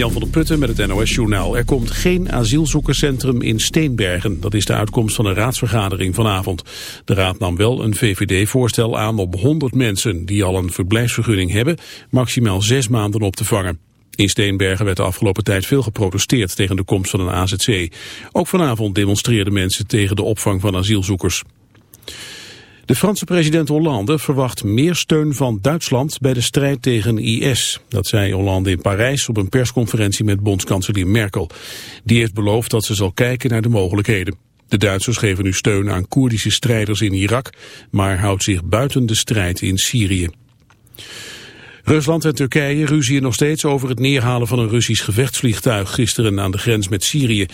Jan van der Putten met het NOS-journaal. Er komt geen asielzoekerscentrum in Steenbergen. Dat is de uitkomst van een raadsvergadering vanavond. De raad nam wel een VVD-voorstel aan om 100 mensen... die al een verblijfsvergunning hebben, maximaal zes maanden op te vangen. In Steenbergen werd de afgelopen tijd veel geprotesteerd tegen de komst van een AZC. Ook vanavond demonstreerden mensen tegen de opvang van asielzoekers. De Franse president Hollande verwacht meer steun van Duitsland bij de strijd tegen IS. Dat zei Hollande in Parijs op een persconferentie met bondskanselier Merkel. Die heeft beloofd dat ze zal kijken naar de mogelijkheden. De Duitsers geven nu steun aan Koerdische strijders in Irak, maar houdt zich buiten de strijd in Syrië. Rusland en Turkije ruzien nog steeds over het neerhalen van een Russisch gevechtsvliegtuig gisteren aan de grens met Syrië.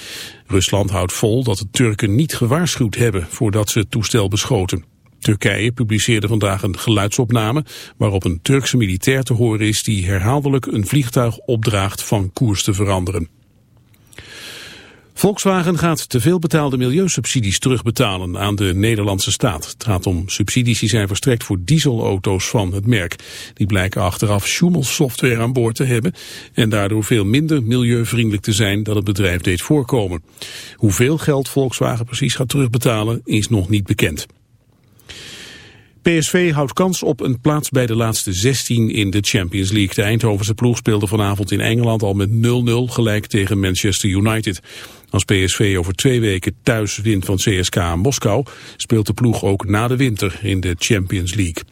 Rusland houdt vol dat de Turken niet gewaarschuwd hebben voordat ze het toestel beschoten. Turkije publiceerde vandaag een geluidsopname waarop een Turkse militair te horen is die herhaaldelijk een vliegtuig opdraagt van koers te veranderen. Volkswagen gaat te veel betaalde milieusubsidies terugbetalen aan de Nederlandse staat. Het gaat om subsidies die zijn verstrekt voor dieselauto's van het merk. Die blijken achteraf Schumel-software aan boord te hebben en daardoor veel minder milieuvriendelijk te zijn dan het bedrijf deed voorkomen. Hoeveel geld Volkswagen precies gaat terugbetalen is nog niet bekend. PSV houdt kans op een plaats bij de laatste 16 in de Champions League. De Eindhovense ploeg speelde vanavond in Engeland al met 0-0 gelijk tegen Manchester United. Als PSV over twee weken thuis wint van CSK Moskou... speelt de ploeg ook na de winter in de Champions League.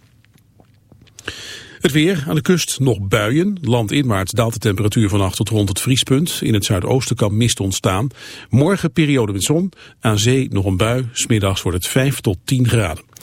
Het weer, aan de kust nog buien. Landinwaarts daalt de temperatuur van 8 tot rond het vriespunt. In het zuidoosten kan mist ontstaan. Morgen periode met zon. Aan zee nog een bui. Smiddags wordt het 5 tot 10 graden.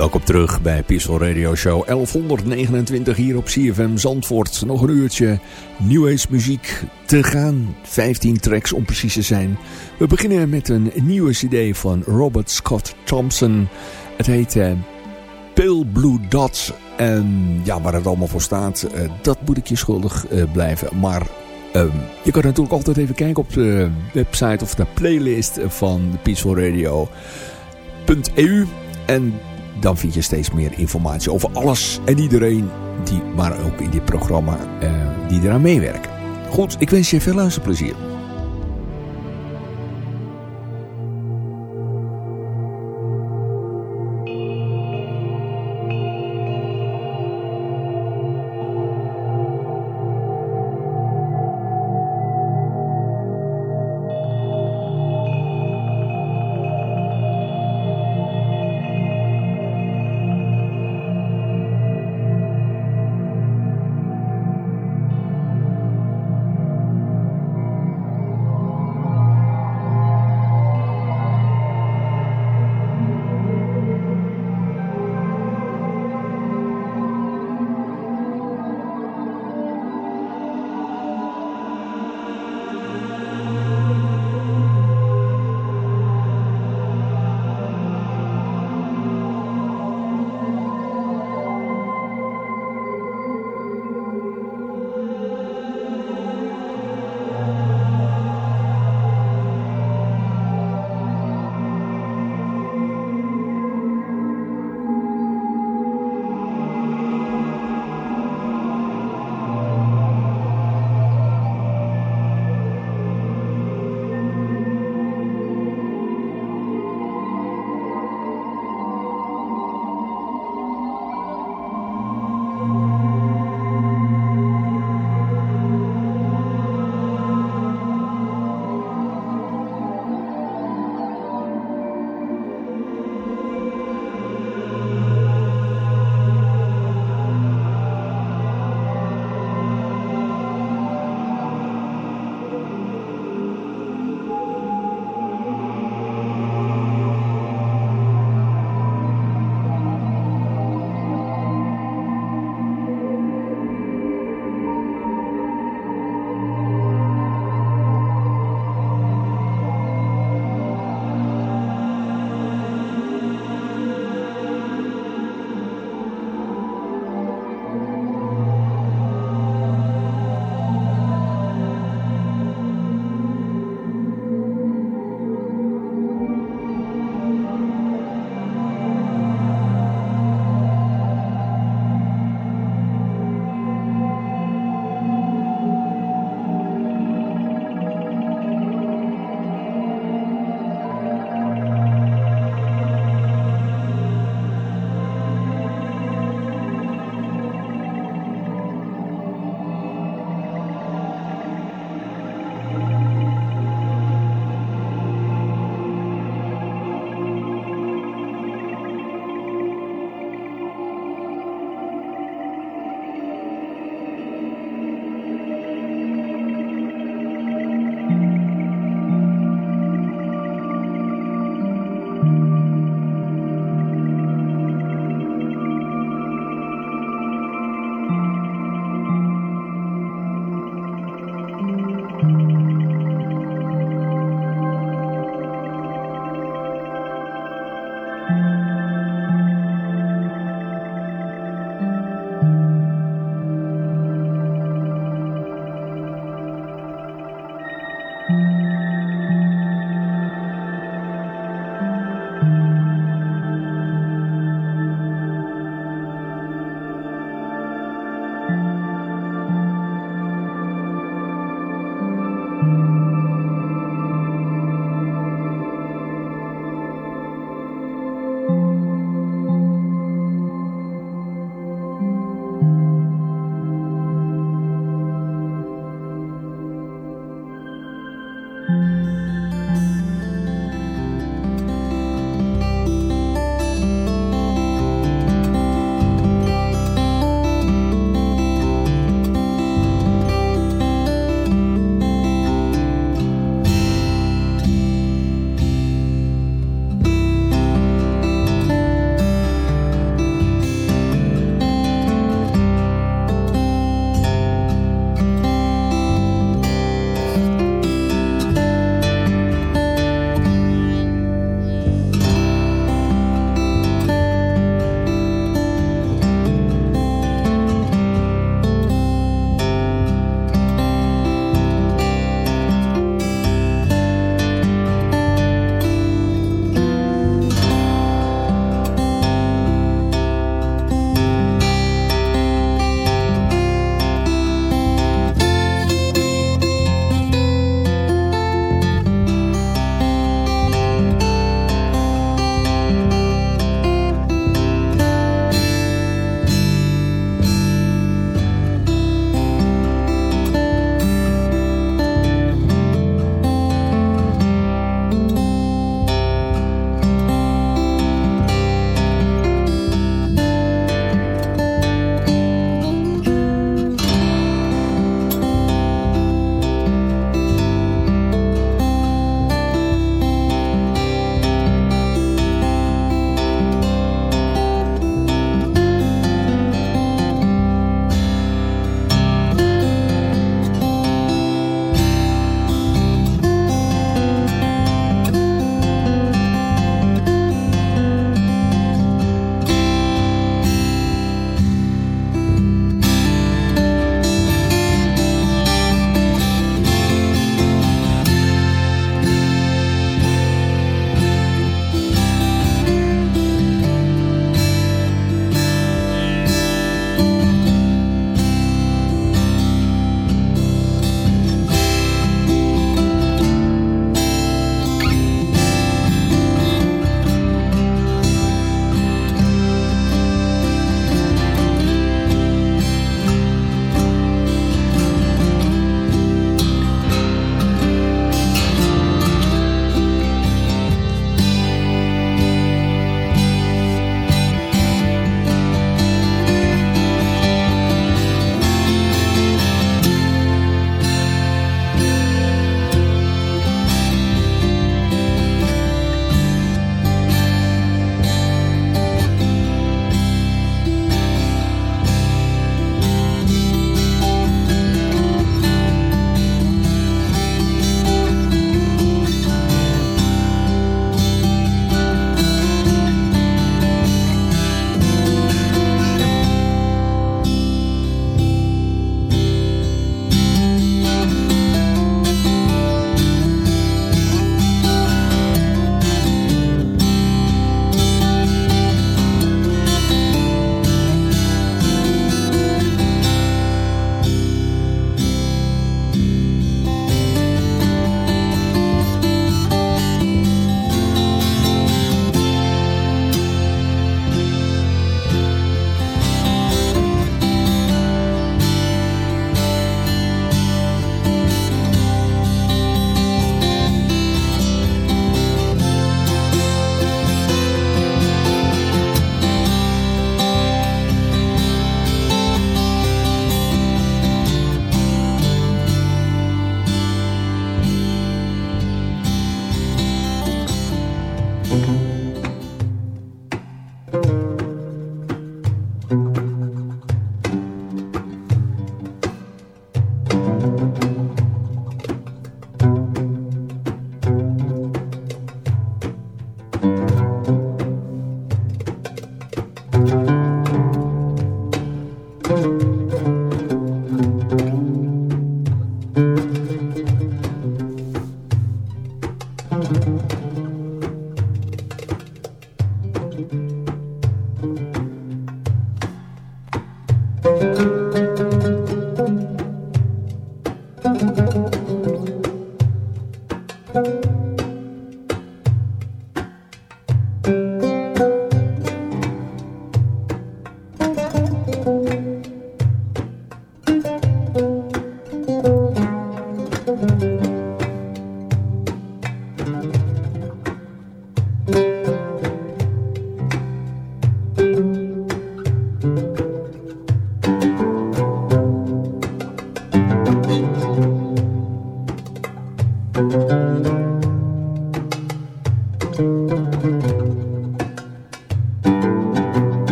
Welkom terug bij Peaceful Radio Show 1129 hier op CFM Zandvoort. Nog een uurtje New muziek te gaan. 15 tracks om precies te zijn. We beginnen met een nieuwe cd van Robert Scott Thompson. Het heet uh, Pale Blue Dots. En ja, waar het allemaal voor staat, uh, dat moet ik je schuldig uh, blijven. Maar uh, je kan natuurlijk altijd even kijken op de website of de playlist van Peaceful Radio.eu. En dan vind je steeds meer informatie over alles en iedereen, die, maar ook in dit programma, uh, die eraan meewerken. Goed, ik wens je veel luisterplezier.